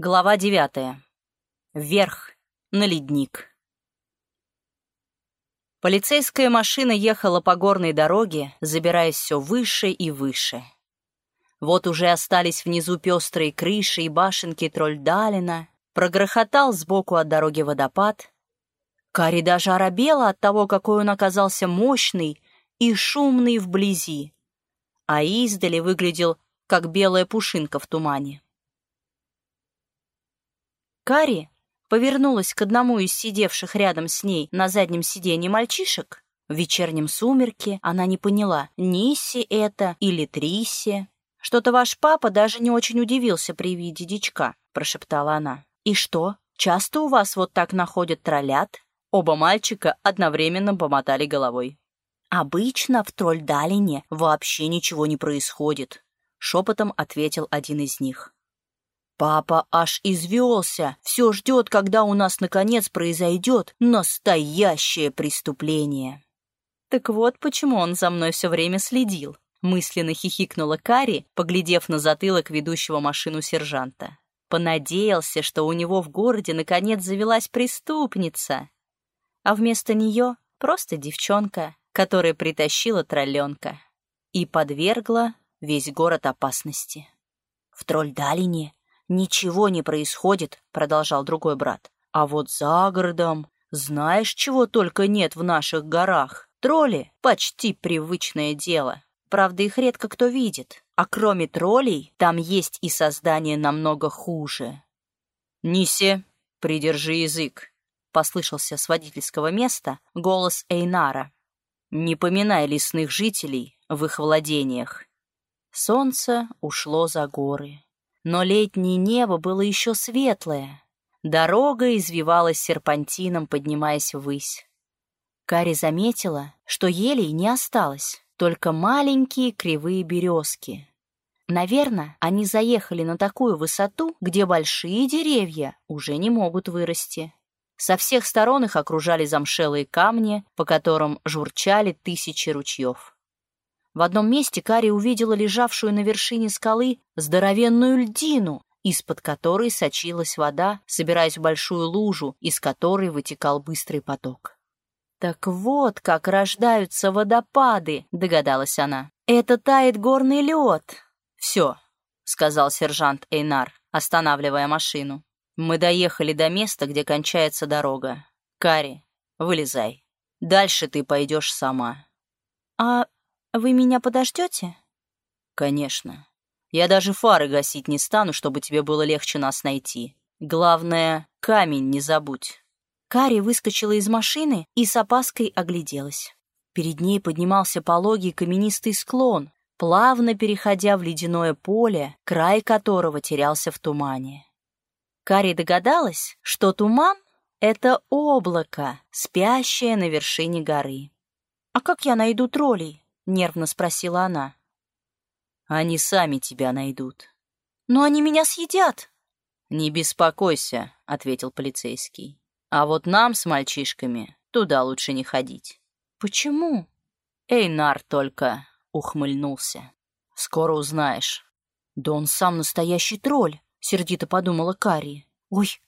Глава девятая. Вверх, на ледник. Полицейская машина ехала по горной дороге, забираясь все выше и выше. Вот уже остались внизу пестрые крыши и башенки Трольдалина, прогрохотал сбоку от дороги водопад. Кари даже оробела от того, какой он оказался мощный и шумный вблизи, а издали выглядел, как белая пушинка в тумане. Кари повернулась к одному из сидевших рядом с ней на заднем сиденье мальчишек. В вечернем сумерке она не поняла, Нисси это или Трисси. «Что-то ваш папа даже не очень удивился при виде дичка», — прошептала она. «И что, часто у вас вот так находят троллят?» Оба мальчика одновременно помотали головой. «Обычно в Трольдалине вообще ничего не происходит», — шепотом ответил один из них. Папа аж извелся, все ждет, когда у нас наконец произойдет настоящее преступление. Так вот почему он за мной все время следил. Мысленно хихикнула Кари, поглядев на затылок ведущего машину сержанта. Понадеялся, что у него в городе наконец завелась преступница. А вместо нее просто девчонка, которая притащила тролленка и подвергла весь город опасности. В Трольдалине «Ничего не происходит», — продолжал другой брат. «А вот за городом, знаешь, чего только нет в наших горах? Тролли — почти привычное дело. Правда, их редко кто видит. А кроме троллей, там есть и создание намного хуже». «Нисе, придержи язык», — послышался с водительского места голос Эйнара. «Не поминай лесных жителей в их владениях». Солнце ушло за горы но летнее небо было еще светлое. Дорога извивалась серпантином, поднимаясь ввысь. Кари заметила, что елей не осталось, только маленькие кривые березки. Наверное, они заехали на такую высоту, где большие деревья уже не могут вырасти. Со всех сторон их окружали замшелые камни, по которым журчали тысячи ручьев. В одном месте Кари увидела лежавшую на вершине скалы здоровенную льдину, из-под которой сочилась вода, собираясь в большую лужу, из которой вытекал быстрый поток. «Так вот, как рождаются водопады», — догадалась она. «Это тает горный лед». «Все», — сказал сержант Эйнар, останавливая машину. «Мы доехали до места, где кончается дорога. Кари, вылезай. Дальше ты пойдешь сама». «А вы меня подождете? Конечно. Я даже фары гасить не стану, чтобы тебе было легче нас найти. Главное, камень не забудь. Кари выскочила из машины и с опаской огляделась. Перед ней поднимался пологий каменистый склон, плавно переходя в ледяное поле, край которого терялся в тумане. Кари догадалась, что туман — это облако, спящее на вершине горы. «А как я найду троллей?» Нервно спросила она. Они сами тебя найдут. Но они меня съедят. Не беспокойся, ответил полицейский. А вот нам с мальчишками туда лучше не ходить. Почему? Эйнар только ухмыльнулся. Скоро узнаешь. Да он сам настоящий тролль, сердито подумала Кари. Ой,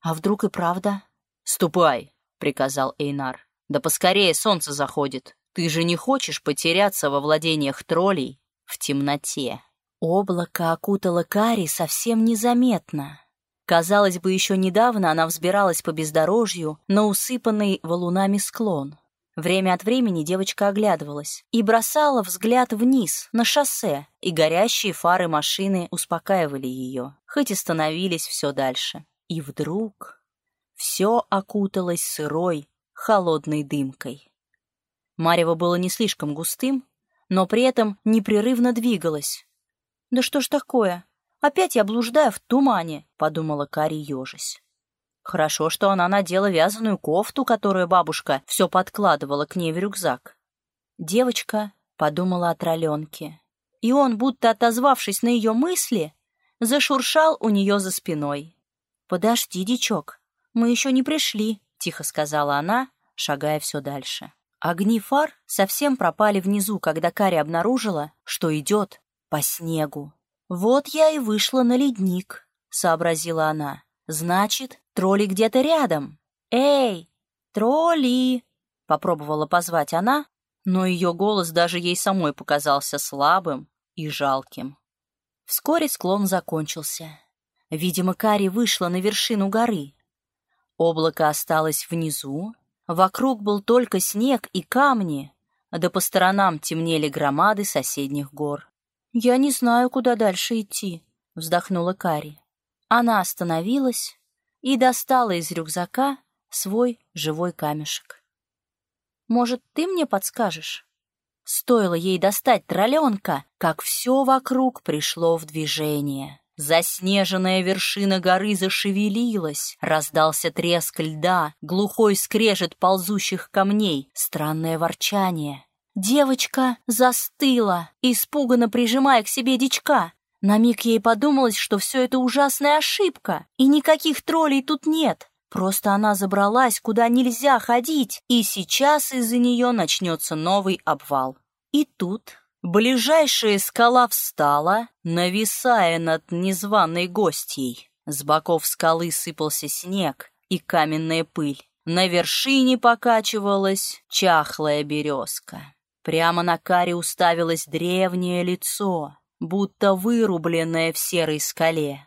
а вдруг и правда? Ступай, приказал Эйнар. Да поскорее солнце заходит. Ты же не хочешь потеряться во владениях троллей в темноте. Облако окутало Кари совсем незаметно. Казалось бы, еще недавно она взбиралась по бездорожью на усыпанный валунами склон. Время от времени девочка оглядывалась и бросала взгляд вниз, на шоссе, и горящие фары машины успокаивали ее, хоть и становились все дальше. И вдруг все окуталось сырой, холодной дымкой. Марево было не слишком густым, но при этом непрерывно двигалось. «Да что ж такое? Опять я блуждаю в тумане», — подумала Кари ежась. Хорошо, что она надела вязаную кофту, которую бабушка все подкладывала к ней в рюкзак. Девочка подумала о троленке, и он, будто отозвавшись на ее мысли, зашуршал у нее за спиной. «Подожди, дичок, мы еще не пришли», — тихо сказала она, шагая все дальше. Огни фар совсем пропали внизу, когда Кари обнаружила, что идет по снегу. «Вот я и вышла на ледник», — сообразила она. «Значит, тролли где-то рядом. Эй, тролли!» Попробовала позвать она, но ее голос даже ей самой показался слабым и жалким. Вскоре склон закончился. Видимо, Кари вышла на вершину горы. Облако осталось внизу, вокруг был только снег и камни, да по сторонам темнели громады соседних гор. «Я не знаю, куда дальше идти», — вздохнула Кари. Она остановилась и достала из рюкзака свой живой камешек. «Может, ты мне подскажешь?» Стоило ей достать тролленка, как все вокруг пришло в движение. Заснеженная вершина горы зашевелилась, раздался треск льда, глухой скрежет ползущих камней, странное ворчание. Девочка застыла, испуганно прижимая к себе дичка. На миг ей подумалось, что все это ужасная ошибка, и никаких троллей тут нет. Просто она забралась, куда нельзя ходить, и сейчас из-за нее начнется новый обвал. И тут ближайшая скала встала, нависая над незваной гостьей. С боков скалы сыпался снег и каменная пыль. На вершине покачивалась чахлая березка. Прямо на каре уставилось древнее лицо, будто вырубленное в серой скале.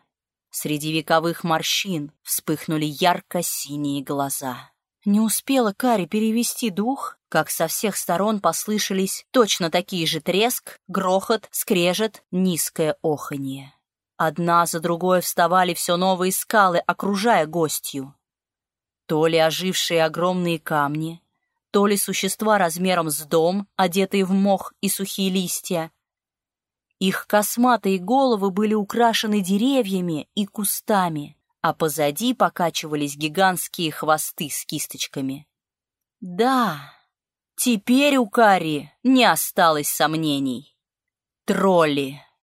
Среди вековых морщин вспыхнули ярко-синие глаза. Не успела Кари перевести дух, как со всех сторон послышались точно такие же треск, грохот, скрежет, низкое оханье. Одна за другой вставали все новые скалы, окружая гостью. То ли ожившие огромные камни, то ли существа размером с дом, одетые в мох и сухие листья, их косматые головы были украшены деревьями и кустами, а позади покачивались гигантские хвосты с кисточками. Да, теперь у Кари не осталось сомнений. Тролли.